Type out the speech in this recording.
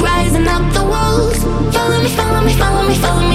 rising up the walls. Follow me, follow me, follow me, follow me.